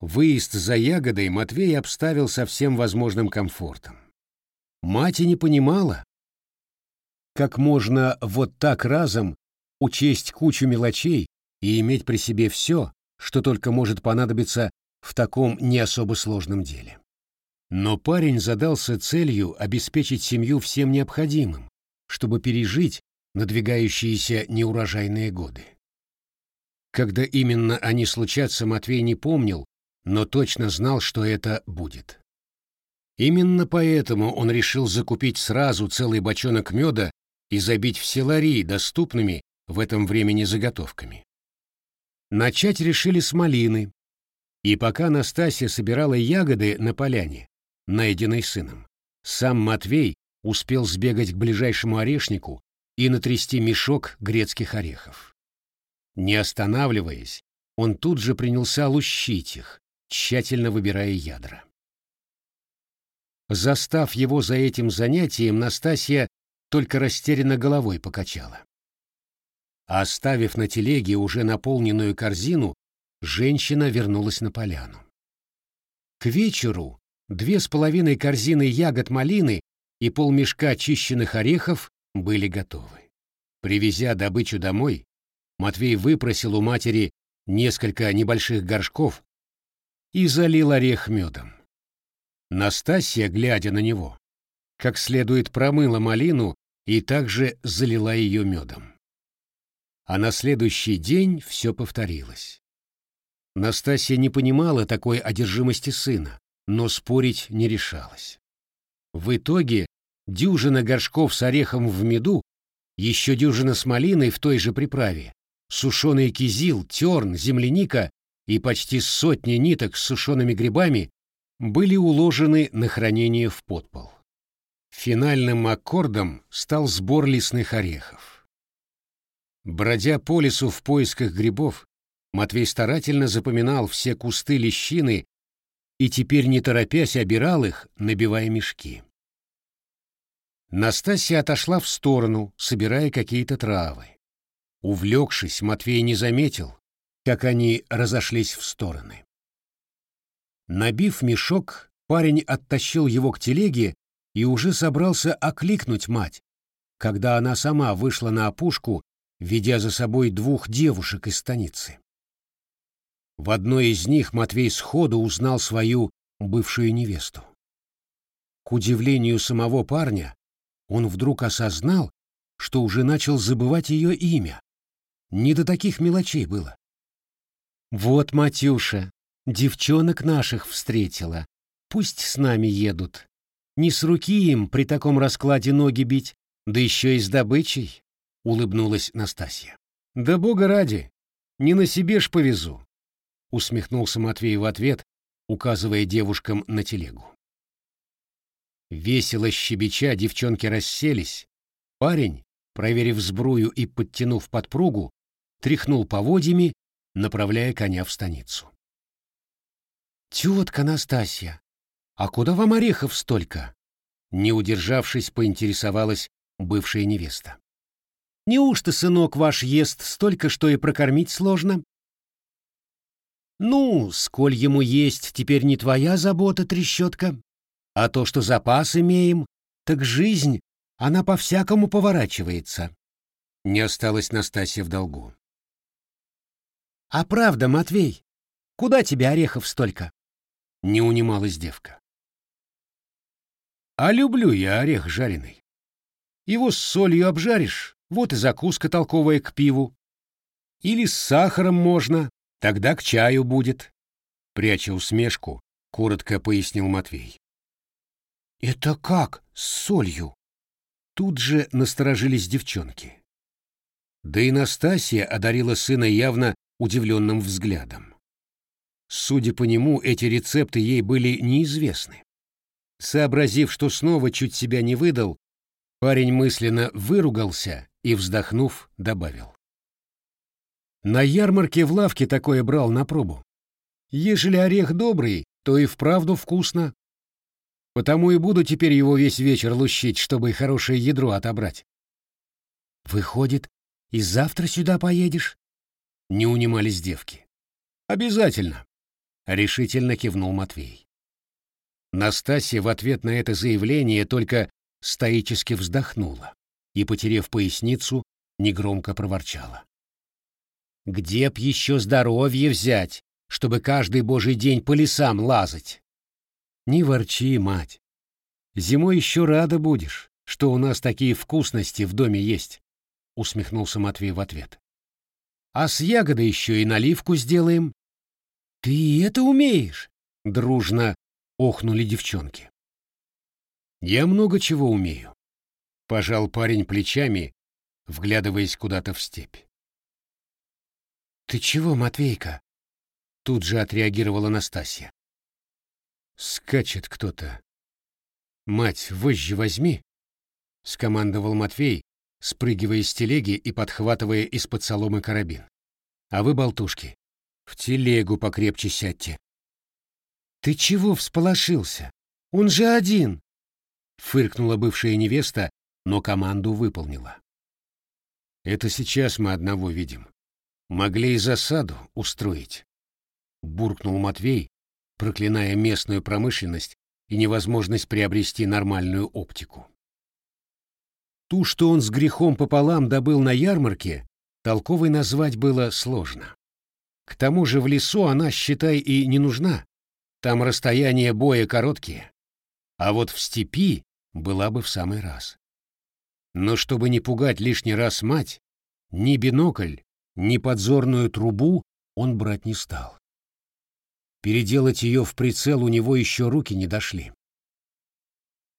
Выезд за ягодой Матвей обставил со всем возможным комфортом. Мать и не понимала, как можно вот так разом учесть кучу мелочей и иметь при себе все, что только может понадобиться в таком не особо сложном деле. Но парень задался целью обеспечить семью всем необходимым, чтобы пережить надвигающиеся неурожайные годы. Когда именно они случатся, Матвей не помнил, но точно знал, что это будет. Именно поэтому он решил закупить сразу целый бочонок меда и забить все лари доступными в этом времени заготовками. Начать решили с малины, и пока Настасья собирала ягоды на поляне, найденной сыном, сам Матвей успел сбегать к ближайшему орешнику и натрясти мешок грецких орехов. Не останавливаясь, он тут же принялся лущить их, тщательно выбирая ядра. Застав его за этим занятием, Настасья только растерянно головой покачала. Оставив на телеге уже наполненную корзину, женщина вернулась на поляну. К вечеру две с половиной корзины ягод малины и полмешка очищенных орехов были готовы. Привезя добычу домой, Матвей выпросил у матери несколько небольших горшков и залил орех медом. Настасья, глядя на него, как следует промыла малину и также залила ее медом. А на следующий день все повторилось. Настасья не понимала такой одержимости сына, но спорить не решалась. В итоге дюжина горшков с орехом в меду, еще дюжина с малиной в той же приправе, сушеный кизил, терн, земляника и почти сотни ниток с сушеными грибами были уложены на хранение в подпол. Финальным аккордом стал сбор лесных орехов. Бродя по лесу в поисках грибов, Матвей старательно запоминал все кусты лещины и теперь, не торопясь, обирал их, набивая мешки. Настасья отошла в сторону, собирая какие-то травы. Увлекшись, Матвей не заметил, как они разошлись в стороны. Набив мешок, парень оттащил его к телеге и уже собрался окликнуть мать, когда она сама вышла на опушку, ведя за собой двух девушек из станицы. В одной из них Матвей сходу узнал свою бывшую невесту. К удивлению самого парня, он вдруг осознал, что уже начал забывать ее имя. Не до таких мелочей было. «Вот, Матюша, девчонок наших встретила. Пусть с нами едут. Не с руки им при таком раскладе ноги бить, да еще и с добычей», — улыбнулась Настасья. «Да бога ради, не на себе ж повезу», — усмехнулся Матвей в ответ, указывая девушкам на телегу. Весело щебеча девчонки расселись. Парень, проверив сбрую и подтянув подпругу, тряхнул поводьями, направляя коня в станицу. «Тетка Настасья, а куда вам орехов столько?» Не удержавшись, поинтересовалась бывшая невеста. «Неужто сынок ваш ест столько, что и прокормить сложно?» «Ну, сколь ему есть, теперь не твоя забота, трещотка. А то, что запас имеем, так жизнь, она по-всякому поворачивается». Не осталась Настасья в долгу. «А правда, Матвей, куда тебе орехов столько?» Не унималась девка. «А люблю я орех жареный. Его с солью обжаришь, вот и закуска толковая к пиву. Или с сахаром можно, тогда к чаю будет», — пряча усмешку, коротко пояснил Матвей. «Это как с солью?» Тут же насторожились девчонки. Да и Настасья одарила сына явно удивленным взглядом. Судя по нему, эти рецепты ей были неизвестны. Сообразив, что снова чуть себя не выдал, парень мысленно выругался и, вздохнув, добавил. На ярмарке в лавке такое брал на пробу. Ежели орех добрый, то и вправду вкусно. Потому и буду теперь его весь вечер лущить, чтобы хорошее ядро отобрать. Выходит, и завтра сюда поедешь? Не унимались девки. Обязательно. — решительно кивнул Матвей. Настасья в ответ на это заявление только стоически вздохнула и, потерев поясницу, негромко проворчала. «Где б еще здоровье взять, чтобы каждый божий день по лесам лазать?» «Не ворчи, мать. Зимой еще рада будешь, что у нас такие вкусности в доме есть», — усмехнулся Матвей в ответ. «А с ягодой еще и наливку сделаем». «Ты это умеешь?» — дружно охнули девчонки. «Я много чего умею», — пожал парень плечами, вглядываясь куда-то в степь. «Ты чего, Матвейка?» — тут же отреагировала Настасья. «Скачет кто-то. Мать, вожжи возьми!» — скомандовал Матвей, спрыгивая с телеги и подхватывая из-под соломы карабин. «А вы, болтушки, в телегу покрепче сядьте». «Ты чего всполошился? Он же один!» — фыркнула бывшая невеста, но команду выполнила. «Это сейчас мы одного видим. Могли и засаду устроить», — буркнул Матвей, проклиная местную промышленность и невозможность приобрести нормальную оптику. Ту, что он с грехом пополам добыл на ярмарке, толковой назвать было сложно. К тому же в лесу она, считай, и не нужна. Там расстояния боя короткие. А вот в степи была бы в самый раз. Но чтобы не пугать лишний раз мать, ни бинокль, ни подзорную трубу он брать не стал. Переделать ее в прицел у него еще руки не дошли.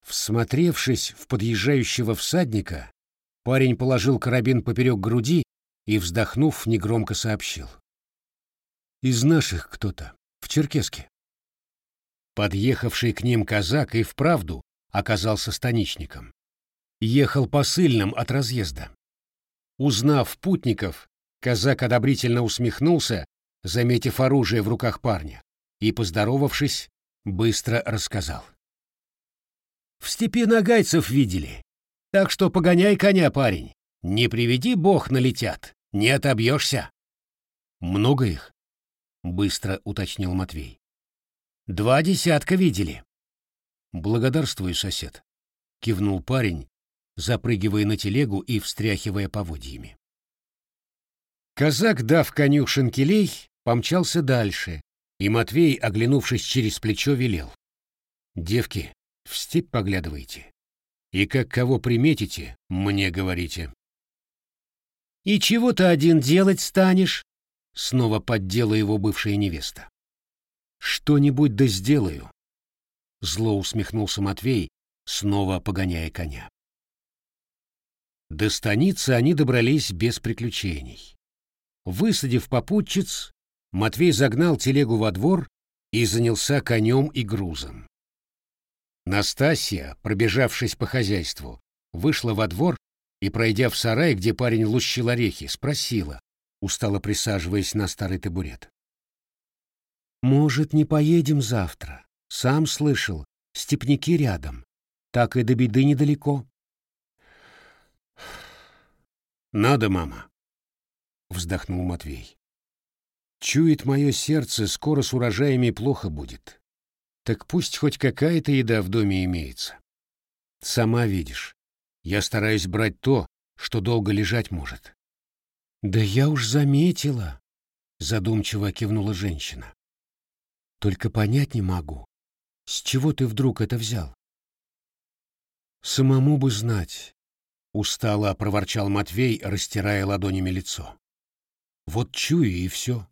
Всмотревшись в подъезжающего всадника, парень положил карабин поперек груди и, вздохнув, негромко сообщил. «Из наших кто-то, в Черкеске». Подъехавший к ним казак и вправду оказался станичником. Ехал посыльным от разъезда. Узнав путников, казак одобрительно усмехнулся, заметив оружие в руках парня, и, поздоровавшись, быстро рассказал. «В степи нагайцев видели, так что погоняй коня, парень. Не приведи бог налетят, не отобьешься». «Много их?» — быстро уточнил Матвей. Два десятка видели. Благодарствую, сосед, кивнул парень, запрыгивая на телегу и встряхивая поводьями. Казак, дав коню шинкелей, помчался дальше, и Матвей, оглянувшись через плечо, велел. «Девки, в степь поглядывайте. И как кого приметите, мне говорите». «И чего ты один делать станешь?» Снова поддела его бывшая невеста. Что-нибудь да сделаю. Зло усмехнулся Матвей, снова погоняя коня. До станицы они добрались без приключений. Высадив попутчиц, Матвей загнал телегу во двор и занялся конем и грузом. Настасья, пробежавшись по хозяйству, вышла во двор и, пройдя в сарай, где парень лущил орехи, спросила, устало присаживаясь на старый табурет. Может, не поедем завтра? Сам слышал, степняки рядом. Так и до беды недалеко. Надо, мама, вздохнул Матвей. Чует мое сердце, скоро с урожаями плохо будет. Так пусть хоть какая-то еда в доме имеется. Сама видишь, я стараюсь брать то, что долго лежать может. Да я уж заметила, задумчиво кивнула женщина. Только понять не могу, с чего ты вдруг это взял? Самому бы знать, устало проворчал Матвей, растирая ладонями лицо. Вот чую и все.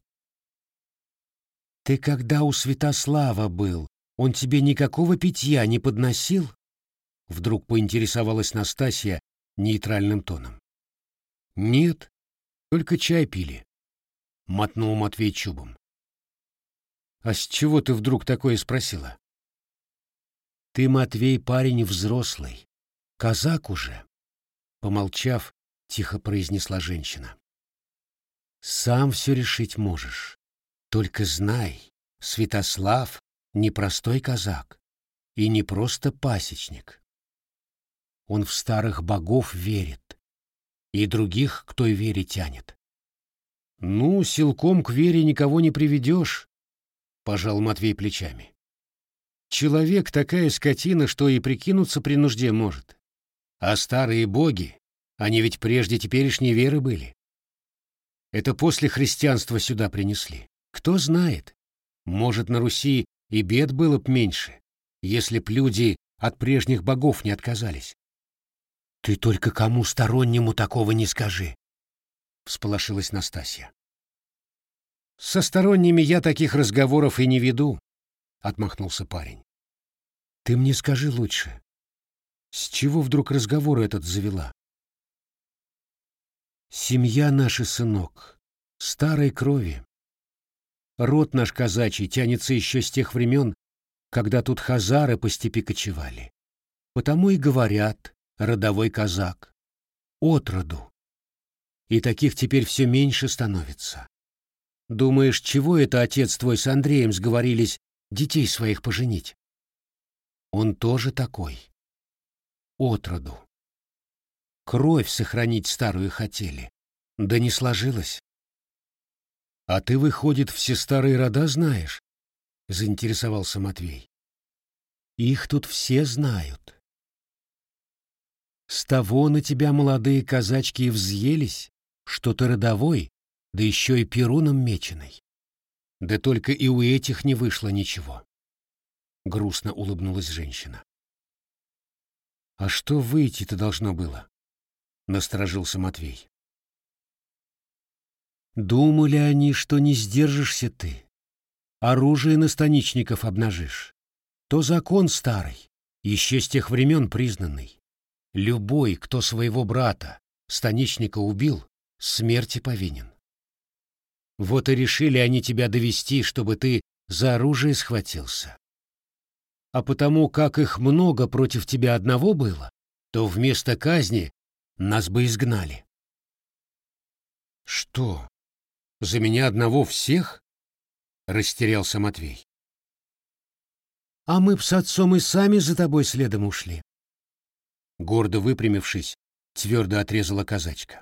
Ты когда у Святослава был, он тебе никакого питья не подносил? Вдруг поинтересовалась Настасья нейтральным тоном. Нет, только чай пили, мотнул Матвей чубом. «А с чего ты вдруг такое спросила?» «Ты, Матвей, парень взрослый. Казак уже», — помолчав, тихо произнесла женщина. «Сам все решить можешь. Только знай, Святослав — непростой казак и не просто пасечник. Он в старых богов верит, и других к той вере тянет. Ну, силком к вере никого не приведешь, пожал Матвей плечами. Человек такая скотина, что и прикинуться при нужде может. А старые боги, они ведь прежде теперешней веры были. Это после христианства сюда принесли. Кто знает, может, на Руси и бед было б меньше, если б люди от прежних богов не отказались. «Ты только кому стороннему такого не скажи», — всполошилась Настасья. «Со сторонними я таких разговоров и не веду», — отмахнулся парень. «Ты мне скажи лучше, с чего вдруг разговор этот завела?» «Семья наша, сынок, старой крови. Род наш казачий тянется еще с тех времен, когда тут хазары по степи кочевали. Потому и говорят родовой казак. Отроду. И таких теперь все меньше становится. Думаешь, чего это отец твой с Андреем сговорились детей своих поженить? Он тоже такой. Отроду. Кровь сохранить старую хотели. Да не сложилось. А ты, выходит, все старые рода знаешь? Заинтересовался Матвей. Их тут все знают. С того на тебя молодые казачки и взъелись, что ты родовой, да еще и перуном меченый. Да только и у этих не вышло ничего. Грустно улыбнулась женщина. А что выйти-то должно было? Насторожился Матвей. Думали они, что не сдержишься ты. Оружие на станичников обнажишь. То закон старый, еще с тех времен признанный. Любой, кто своего брата, станичника убил, смерти повинен. Вот и решили они тебя довести, чтобы ты за оружие схватился. А потому, как их много против тебя одного было, то вместо казни нас бы изгнали. Что? За меня одного всех? Растерялся Матвей. А мы б с отцом и сами за тобой следом ушли. Гордо выпрямившись, твердо отрезала казачка.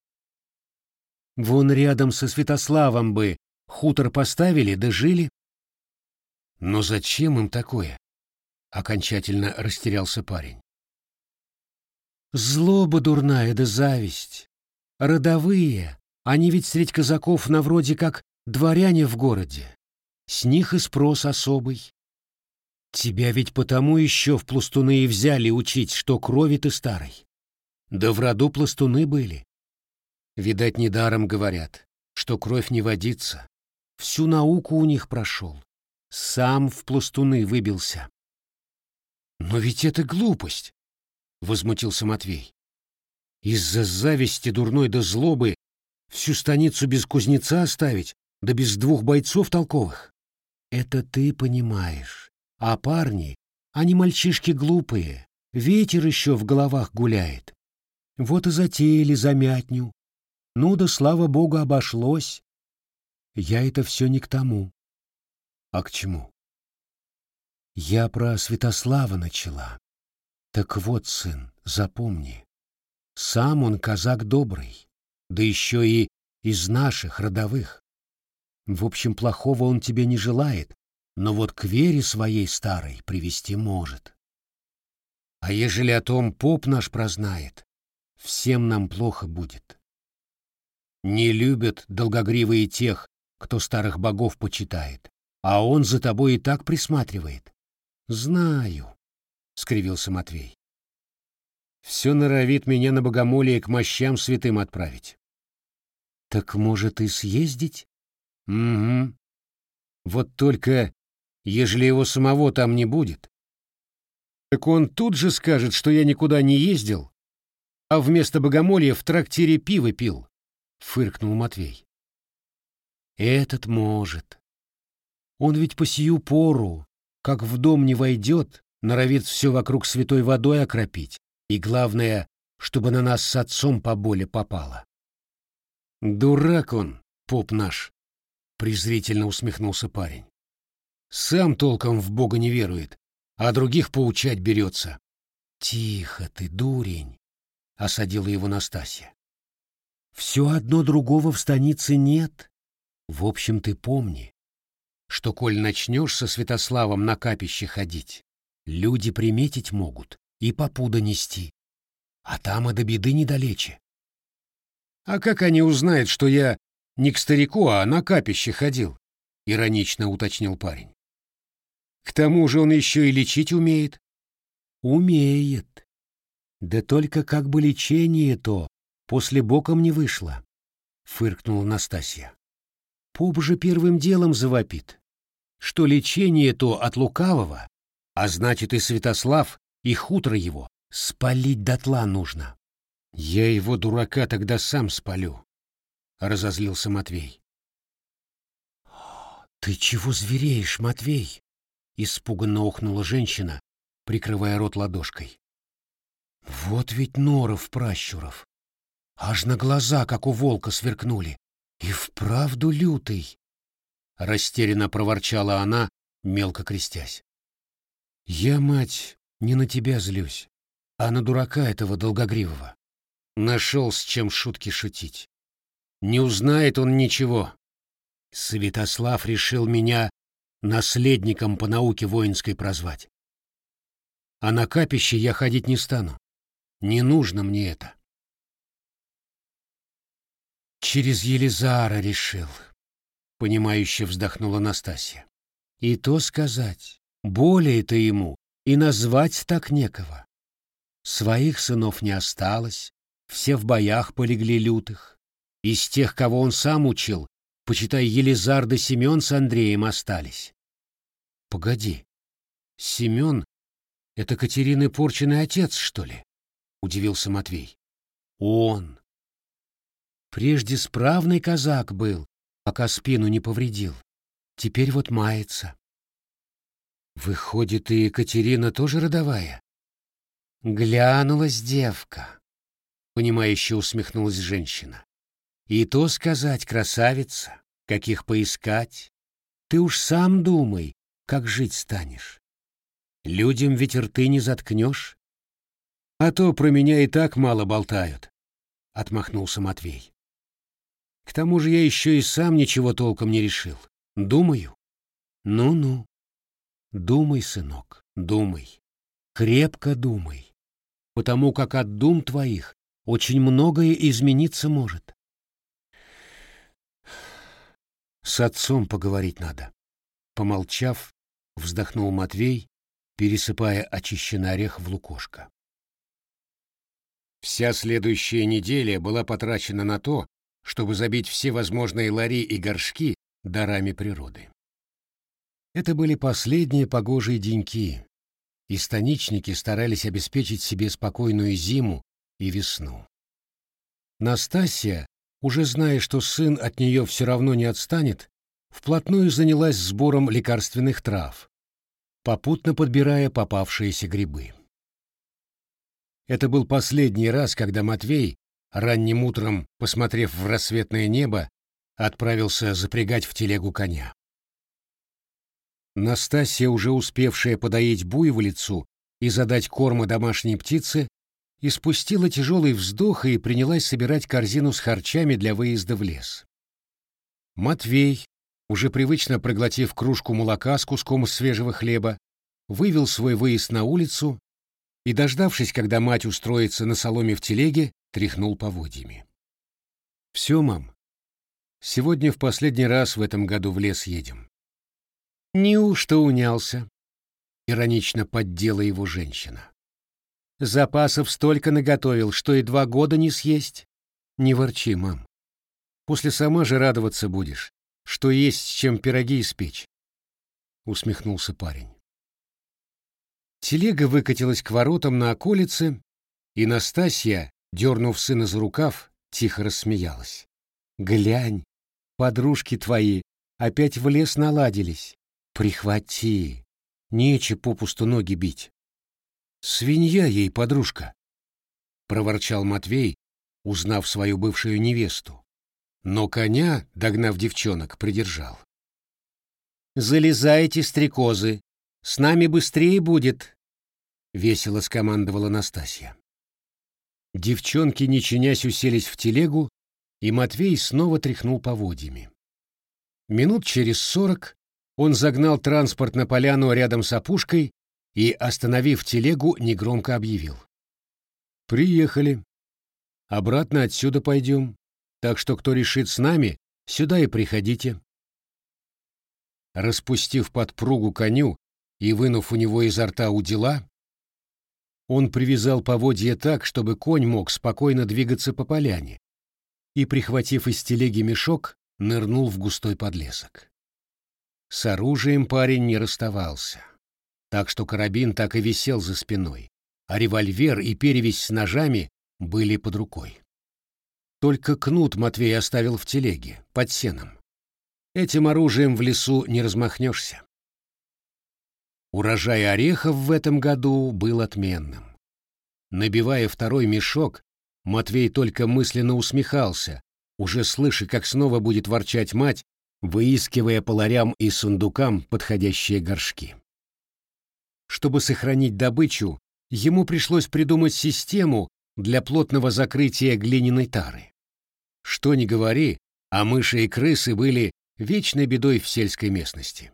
Вон рядом со Святославом бы хутор поставили да жили. Но зачем им такое? Окончательно растерялся парень. Злоба дурная да зависть. Родовые, они ведь средь казаков на вроде как дворяне в городе. С них и спрос особый. Тебя ведь потому еще в пластуны и взяли учить, что крови ты старой. Да в роду пластуны были. Видать, недаром говорят, что кровь не водится. Всю науку у них прошел. Сам в пластуны выбился. Но ведь это глупость, — возмутился Матвей. Из-за зависти дурной до злобы всю станицу без кузнеца оставить, да без двух бойцов толковых. Это ты понимаешь. А парни, они мальчишки глупые, ветер еще в головах гуляет. Вот и затеяли замятню, ну да, слава богу, обошлось. Я это все не к тому. А к чему? Я про Святослава начала. Так вот, сын, запомни. Сам он казак добрый, да еще и из наших родовых. В общем, плохого он тебе не желает, но вот к вере своей старой привести может. А ежели о том поп наш прознает, всем нам плохо будет. Не любят долгогривые тех, кто старых богов почитает, а он за тобой и так присматривает. Знаю, — скривился Матвей. Все норовит меня на богомолие к мощам святым отправить. Так может и съездить? Угу. Вот только, ежели его самого там не будет, так он тут же скажет, что я никуда не ездил, а вместо богомолья в трактире пиво пил фыркнул Матвей. Этот может. Он ведь по сию пору, как в дом не войдет, норовит все вокруг святой водой окропить, и главное, чтобы на нас с отцом поболе попало. Дурак он, поп наш, презрительно усмехнулся парень. Сам толком в Бога не верует, а других поучать берется. Тихо ты, дурень, осадила его Настасья. Все одно другого в станице нет. В общем, ты помни. что коль начнешь со Святославом на капище ходить, люди приметить могут и попуда нести. А там и до беды недалече. А как они узнают, что я не к старику, а на капище ходил? Иронично уточнил парень. К тому же он еще и лечить умеет. Умеет. Да только как бы лечение то после боком не вышло, фыркнула Настасья. Поп же первым делом завопит, что лечение то от лукавого, а значит и Святослав, и хутро его спалить дотла нужно. Я его, дурака, тогда сам спалю, — разозлился Матвей. «Ты чего звереешь, Матвей?» — испуганно охнула женщина, прикрывая рот ладошкой. «Вот ведь норов пращуров! Аж на глаза, как у волка, сверкнули. И вправду лютый!» Растерянно проворчала она, мелко крестясь. «Я, мать, не на тебя злюсь, а на дурака этого долгогривого. Нашел с чем шутки шутить. Не узнает он ничего. Святослав решил меня наследником по науке воинской прозвать. А на капище я ходить не стану. Не нужно мне это. Через Елизара решил, понимающе вздохнула Настасья. И то сказать, более-то ему и назвать так некого. Своих сынов не осталось, все в боях полегли лютых. Из тех, кого он сам учил, почитай, Елизар да Семен с Андреем остались. Погоди, Семен — это Катерины порченный отец, что ли? Удивился Матвей. Он. Прежде справный казак был, пока спину не повредил. Теперь вот мается. Выходит, и Екатерина тоже родовая? Глянулась девка. Понимающе усмехнулась женщина. И то сказать, красавица, каких поискать. Ты уж сам думай, как жить станешь. Людям ведь рты не заткнешь. А то про меня и так мало болтают, — отмахнулся Матвей. К тому же я еще и сам ничего толком не решил. Думаю. Ну-ну. Думай, сынок, думай. Крепко думай. Потому как от дум твоих очень многое измениться может. С отцом поговорить надо. Помолчав, вздохнул Матвей, пересыпая очищенный орех в лукошко. Вся следующая неделя была потрачена на то, чтобы забить все возможные лари и горшки дарами природы. Это были последние погожие деньки, и станичники старались обеспечить себе спокойную зиму и весну. Настасья, уже зная, что сын от нее все равно не отстанет, вплотную занялась сбором лекарственных трав, попутно подбирая попавшиеся грибы. Это был последний раз, когда Матвей, ранним утром, посмотрев в рассветное небо, отправился запрягать в телегу коня. Настасья, уже успевшая подоить буйволицу и задать корма домашней птице, испустила тяжелый вздох и принялась собирать корзину с харчами для выезда в лес. Матвей, уже привычно проглотив кружку молока с куском свежего хлеба, вывел свой выезд на улицу и, дождавшись, когда мать устроится на соломе в телеге, тряхнул поводьями. «Все, мам, сегодня в последний раз в этом году в лес едем». «Неужто унялся?» — иронично поддела его женщина. «Запасов столько наготовил, что и два года не съесть. Не ворчи, мам. После сама же радоваться будешь, что есть с чем пироги испечь», — усмехнулся парень. Телега выкатилась к воротам на околице, и Настасья, дернув сына за рукав, тихо рассмеялась. «Глянь, подружки твои опять в лес наладились. Прихвати, нече попусту ноги бить». «Свинья ей, подружка», — проворчал Матвей, узнав свою бывшую невесту. Но коня, догнав девчонок, придержал. «Залезайте, стрекозы, с нами быстрее будет!» — весело скомандовала Настасья. Девчонки, не чинясь, уселись в телегу, и Матвей снова тряхнул поводьями. Минут через сорок он загнал транспорт на поляну рядом с опушкой и, остановив телегу, негромко объявил. «Приехали. Обратно отсюда пойдем, так что кто решит с нами, сюда и приходите». Распустив подпругу коню и вынув у него изо рта удила, он привязал поводья так, чтобы конь мог спокойно двигаться по поляне, и, прихватив из телеги мешок, нырнул в густой подлесок. С оружием парень не расставался, так что карабин так и висел за спиной, а револьвер и перевязь с ножами были под рукой. Только кнут Матвей оставил в телеге, под сеном. Этим оружием в лесу не размахнешься. Урожай орехов в этом году был отменным. Набивая второй мешок, Матвей только мысленно усмехался, уже слыша, как снова будет ворчать мать, выискивая по ларям и сундукам подходящие горшки. Чтобы сохранить добычу, ему пришлось придумать систему для плотного закрытия глиняной тары. Что ни говори, а мыши и крысы были вечной бедой в сельской местности.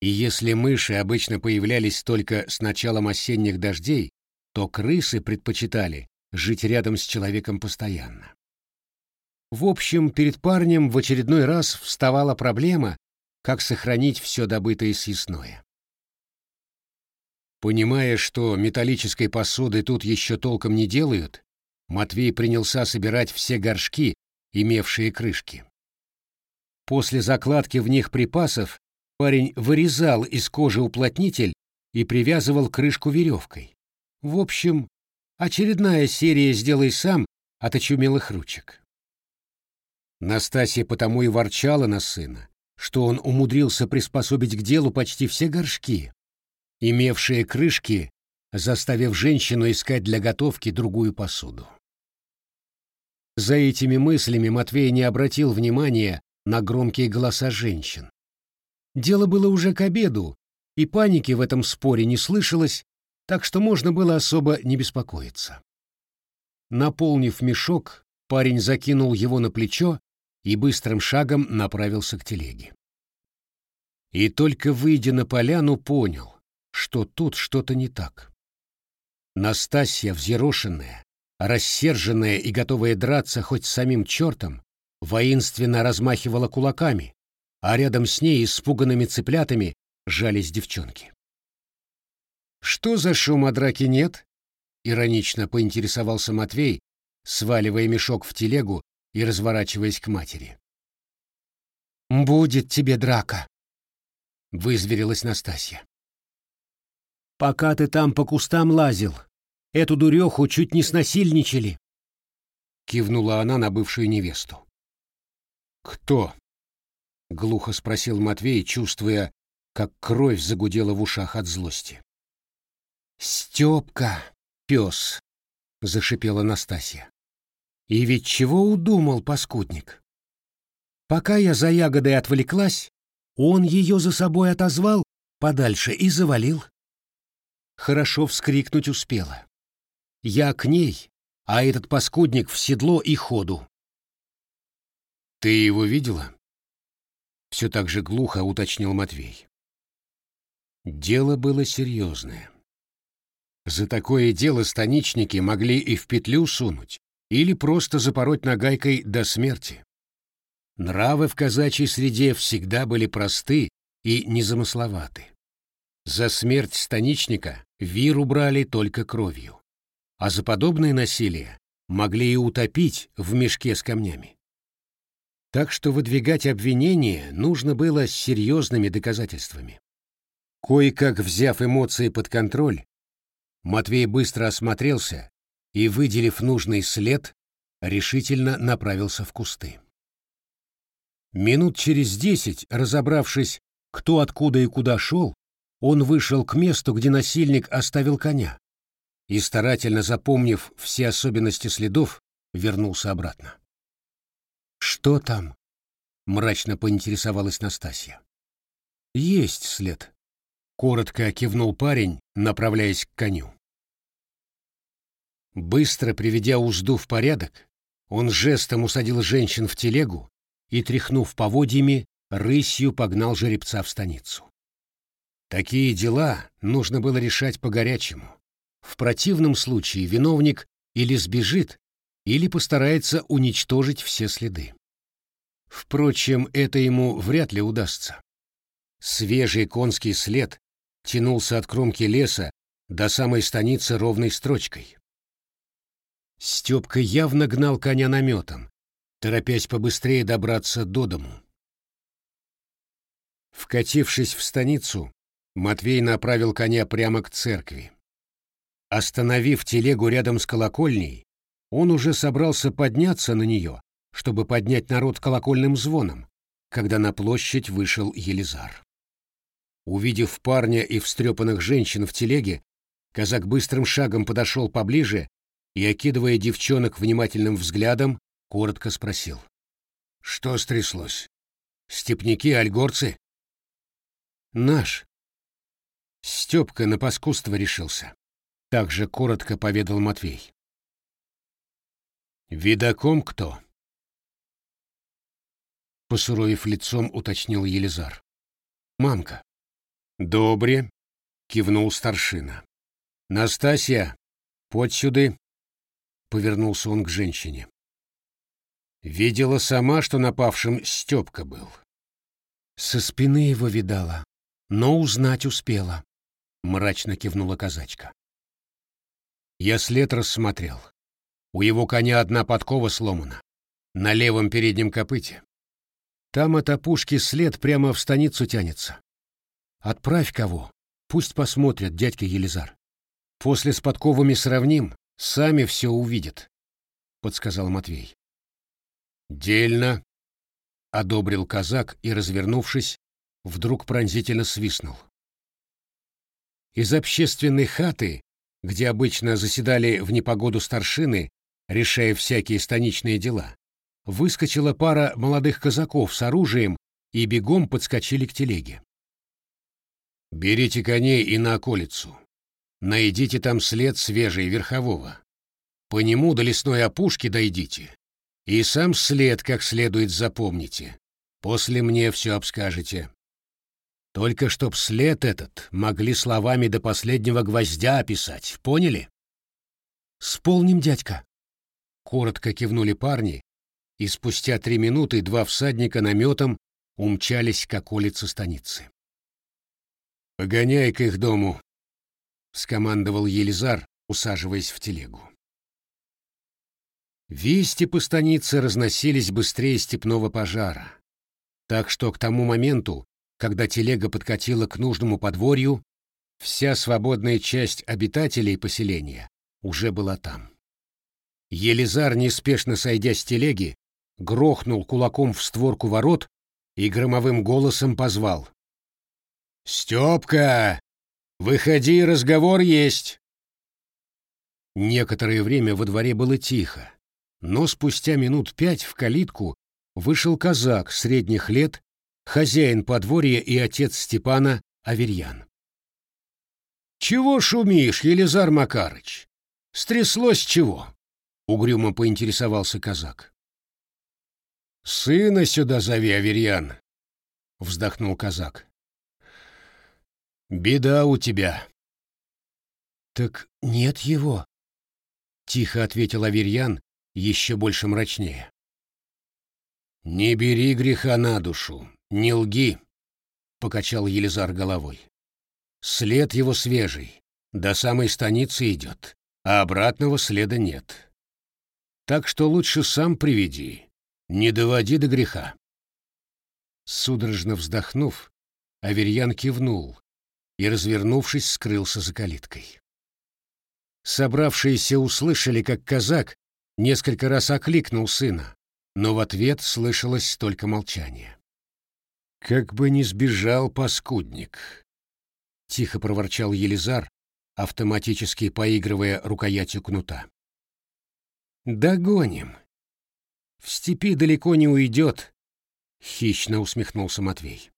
И если мыши обычно появлялись только с началом осенних дождей, то крысы предпочитали жить рядом с человеком постоянно. В общем, перед парнем в очередной раз вставала проблема, как сохранить все добытое съестное. Понимая, что металлической посуды тут еще толком не делают, Матвей принялся собирать все горшки, имевшие крышки. После закладки в них припасов парень вырезал из кожи уплотнитель и привязывал крышку веревкой. В общем, очередная серия «Сделай сам» от очумелых ручек. Настасья потому и ворчала на сына, что он умудрился приспособить к делу почти все горшки, имевшие крышки, заставив женщину искать для готовки другую посуду. За этими мыслями Матвей не обратил внимания на громкие голоса женщин. Дело было уже к обеду, и паники в этом споре не слышалось, так что можно было особо не беспокоиться. Наполнив мешок, парень закинул его на плечо и быстрым шагом направился к телеге. И только выйдя на поляну, понял, что тут что-то не так. Настасья, взъерошенная, рассерженная и готовая драться хоть с самим чертом, воинственно размахивала кулаками, а рядом с ней испуганными цыплятами жались девчонки. «Что за шум о драке нет?» — иронично поинтересовался Матвей, сваливая мешок в телегу и разворачиваясь к матери. «Будет тебе драка», — вызверилась Настасья. «Пока ты там по кустам лазил, эту дуреху чуть не снасильничали», — кивнула она на бывшую невесту. «Кто?» — глухо спросил Матвей, чувствуя, как кровь загудела в ушах от злости. «Степка, пес!» — зашипела Настасья. «И ведь чего удумал паскудник? Пока я за ягодой отвлеклась, он ее за собой отозвал подальше и завалил. Хорошо вскрикнуть успела. Я к ней, а этот паскудник в седло и ходу. «Ты его видела?» Все так же глухо уточнил Матвей. Дело было серьезное. За такое дело станичники могли и в петлю сунуть, или просто запороть нагайкой до смерти. Нравы в казачьей среде всегда были просты и незамысловаты. За смерть станичника виру брали только кровью, а за подобное насилие могли и утопить в мешке с камнями. Так что выдвигать обвинение нужно было с серьезными доказательствами. Кое-как взяв эмоции под контроль, Матвей быстро осмотрелся и, выделив нужный след, решительно направился в кусты. Минут через десять, разобравшись, кто откуда и куда шел, он вышел к месту, где насильник оставил коня, и, старательно запомнив все особенности следов, вернулся обратно. «Что там?» — мрачно поинтересовалась Настасья. «Есть след», — коротко кивнул парень, направляясь к коню. Быстро приведя узду в порядок, он жестом усадил женщин в телегу и, тряхнув поводьями, рысью погнал жеребца в станицу. Такие дела нужно было решать по-горячему. В противном случае виновник или сбежит, или постарается уничтожить все следы. Впрочем, это ему вряд ли удастся. Свежий конский след тянулся от кромки леса до самой станицы ровной строчкой. Степка явно гнал коня наметом, торопясь побыстрее добраться до дому. Вкатившись в станицу, Матвей направил коня прямо к церкви. Остановив телегу рядом с колокольней, он уже собрался подняться на нее, чтобы поднять народ колокольным звоном, когда на площадь вышел Елизар. Увидев парня и встрепанных женщин в телеге, казак быстрым шагом подошел поближе и, окидывая девчонок внимательным взглядом, коротко спросил. «Что стряслось? Степняки, альгорцы?» «Наш». Степка на паскудство решился. Также коротко поведал Матвей. «Видаком кто?» Посуровив лицом, уточнил Елизар. «Мамка». «Добре», — кивнул старшина. «Настасья, подь сюды», — повернулся он к женщине. Видела сама, что напавшим Степка был. Со спины его видала, но узнать успела, — мрачно кивнула казачка. Я след рассмотрел. У его коня одна подкова сломана, на левом переднем копыте. Там от опушки след прямо в станицу тянется. Отправь кого, пусть посмотрят, дядька Елизар. После с подковами сравним, сами все увидят, — подсказал Матвей. «Дельно», — одобрил казак и, развернувшись, вдруг пронзительно свистнул. Из общественной хаты где обычно заседали в непогоду старшины, решая всякие станичные дела, выскочила пара молодых казаков с оружием и бегом подскочили к телеге. «Берите коней и на околицу. Найдите там след свежий верхового. По нему до лесной опушки дойдите. И сам след как следует запомните. После мне все обскажете. Только чтоб след этот могли словами до последнего гвоздя описать, поняли? «Сполним, дядька!» Коротко кивнули парни, и спустя три минуты два всадника наметом умчались к околице станицы. «Погоняй к их дому!» — скомандовал Елизар, усаживаясь в телегу. Вести по станице разносились быстрее степного пожара, так что к тому моменту, когда телега подкатила к нужному подворью, вся свободная часть обитателей поселения уже была там. Елизар, неспешно сойдя с телеги, грохнул кулаком в створку ворот и громовым голосом позвал. «Степка! Выходи, разговор есть!» Некоторое время во дворе было тихо, но спустя минут пять в калитку вышел казак средних лет хозяин подворья и отец Степана Аверьян. «Чего шумишь, Елизар Макарыч? Стряслось чего?» — угрюмо поинтересовался казак. «Сына сюда зови, Аверьян», — вздохнул казак. «Беда у тебя». «Так нет его», — тихо ответил Аверьян, еще больше мрачнее. «Не бери греха на душу. «Не лги», — покачал Елизар головой. «След его свежий, до самой станицы идет, а обратного следа нет. Так что лучше сам приведи, не доводи до греха». Судорожно вздохнув, Аверьян кивнул и, развернувшись, скрылся за калиткой. Собравшиеся услышали, как казак несколько раз окликнул сына, но в ответ слышалось только молчание. Как бы не сбежал паскудник, тихо проворчал Елизар, автоматически поигрывая рукоятью кнута. Догоним. В степи далеко не уйдет, хищно усмехнулся Матвей.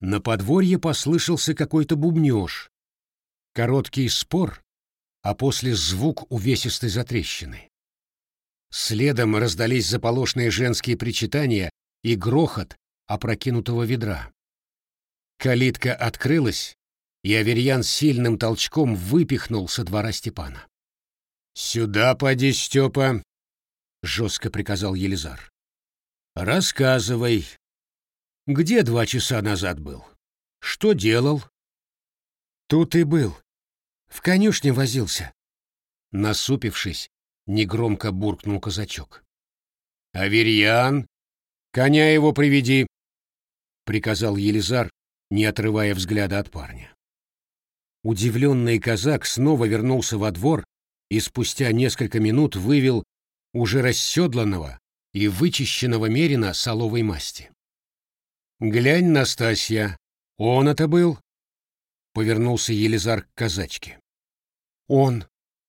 На подворье послышался какой-то бубнёж, короткий спор, а после звук увесистой затрещины. Следом раздались заполошные женские причитания и грохот опрокинутого ведра. Калитка открылась, и Аверьян сильным толчком выпихнул со двора Степана. «Сюда поди, Степа!» — жестко приказал Елизар. «Рассказывай, где два часа назад был? Что делал?» «Тут и был. В конюшне возился». Насупившись, негромко буркнул казачок. «Аверьян, коня его приведи!» — приказал Елизар, не отрывая взгляда от парня. Удивленный казак снова вернулся во двор и спустя несколько минут вывел уже расседланного и вычищенного мерина соловой масти. «Глянь, Настасья, он это был?» — повернулся Елизар к казачке. «Он!»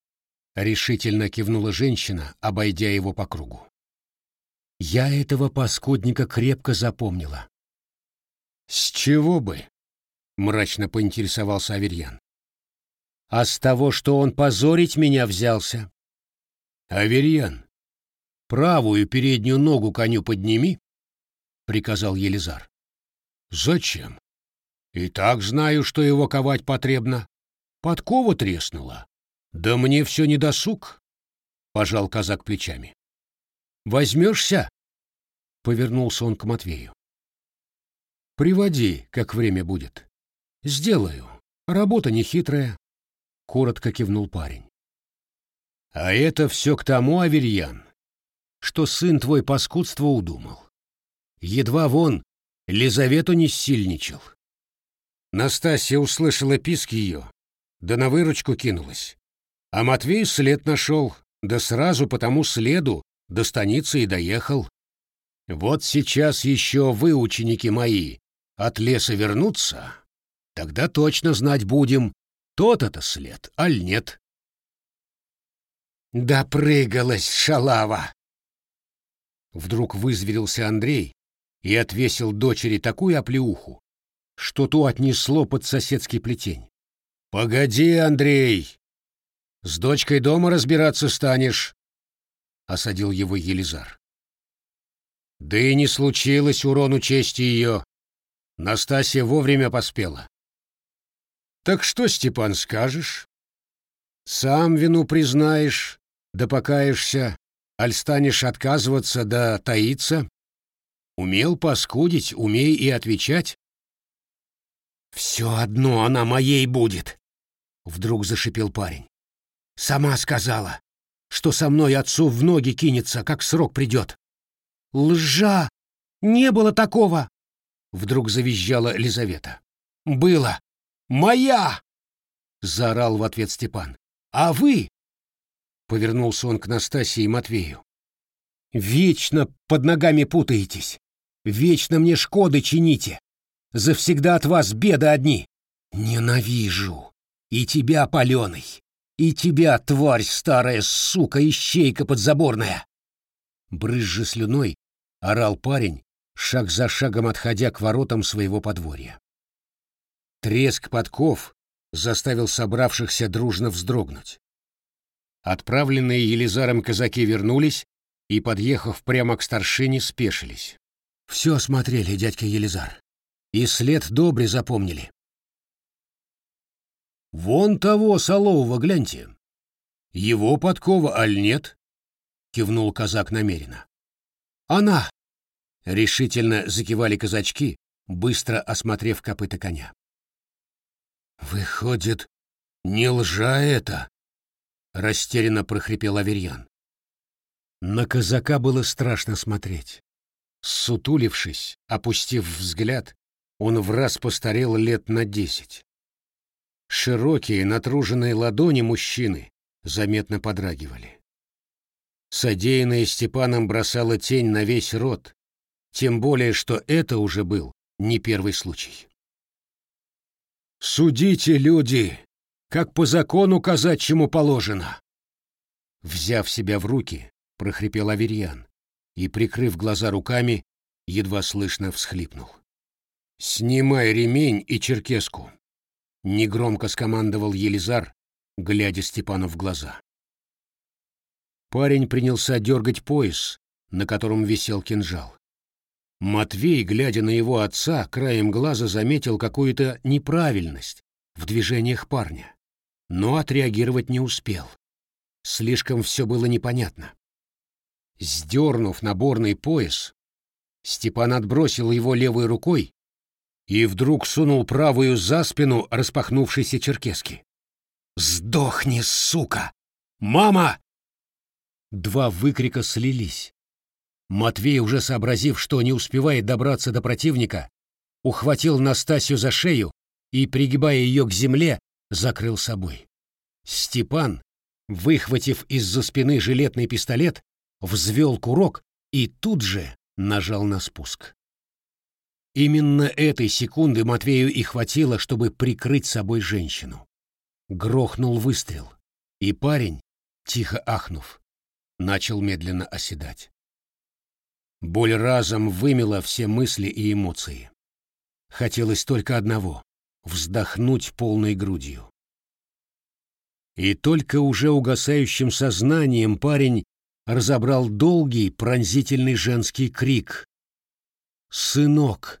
— решительно кивнула женщина, обойдя его по кругу. Я этого паскудника крепко запомнила. «С чего бы?» — мрачно поинтересовался Аверьян. «А с того, что он позорить меня взялся». «Аверьян, правую переднюю ногу коню подними», — приказал Елизар. «Зачем? И так знаю, что его ковать потребно. Подкова треснула. Да мне все не досуг», — пожал казак плечами. «Возьмешься?» — повернулся он к Матвею. Приводи, как время будет. Сделаю. Работа нехитрая. Коротко кивнул парень. А это все к тому, Аверьян, что сын твой паскудство удумал. Едва вон Лизавету не сильничал. Настасья услышала писк ее, да на выручку кинулась. А Матвей след нашел, да сразу по тому следу до станицы и доехал. Вот сейчас еще вы, ученики мои, от леса вернуться, тогда точно знать будем, тот это след, аль нет. «Допрыгалась, шалава!» Вдруг вызверился Андрей и отвесил дочери такую оплеуху, что ту отнесло под соседский плетень. «Погоди, Андрей! С дочкой дома разбираться станешь!» — осадил его Елизар. «Да и не случилось урону чести ее. Настасья вовремя поспела. Так что, Степан, скажешь? Сам вину признаешь, да покаешься, аль станешь отказываться да таиться? Умел паскудить, умей и отвечать. «Все одно она моей будет!» — вдруг зашипел парень. «Сама сказала, что со мной отцу в ноги кинется, как срок придет. Лжа! Не было такого!» Вдруг завизжала Лизавета. «Было! Моя!» Заорал в ответ Степан. «А вы?» Повернулся он к Настасии и Матвею. «Вечно под ногами путаетесь. Вечно мне шкоды чините. Завсегда от вас беды одни. Ненавижу. И тебя, паленый. И тебя, тварь старая, сука, ищейка подзаборная!» Брызжа слюной, орал парень, шаг за шагом отходя к воротам своего подворья. Треск подков заставил собравшихся дружно вздрогнуть. Отправленные Елизаром казаки вернулись и, подъехав прямо к старшине, спешились. «Все смотрели, дядька Елизар, и след добре запомнили». «Вон того Солового гляньте. Его подкова, аль нет?» — кивнул казак намеренно. «Она!» Решительно закивали казачки, быстро осмотрев копыта коня. «Выходит, не лжа это?» — растерянно прохрипел Аверьян. На казака было страшно смотреть. Сутулившись, опустив взгляд, он враз постарел лет на десять. Широкие, натруженные ладони мужчины заметно подрагивали. Содеянное Степаном бросало тень на весь рот, тем более, что это уже был не первый случай. «Судите, люди, как по закону казачьему положено!» Взяв себя в руки, прохрипел Аверьян и, прикрыв глаза руками, едва слышно всхлипнул. «Снимай ремень и черкеску!» — негромко скомандовал Елизар, глядя Степану в глаза. Парень принялся дергать пояс, на котором висел кинжал. Матвей, глядя на его отца, краем глаза заметил какую-то неправильность в движениях парня, но отреагировать не успел. Слишком все было непонятно. Сдернув наборный пояс, Степан отбросил его левой рукой и вдруг сунул правую за спину распахнувшейся черкески. «Сдохни, сука! Мама!» Два выкрика слились. Матвей, уже сообразив, что не успевает добраться до противника, ухватил Настасью за шею и, пригибая ее к земле, закрыл собой. Степан, выхватив из-за спины жилетный пистолет, взвел курок и тут же нажал на спуск. Именно этой секунды Матвею и хватило, чтобы прикрыть собой женщину. Грохнул выстрел, и парень, тихо ахнув, начал медленно оседать. Боль разом вымела все мысли и эмоции. Хотелось только одного — вздохнуть полной грудью. И только уже угасающим сознанием парень разобрал долгий пронзительный женский крик. «Сынок!»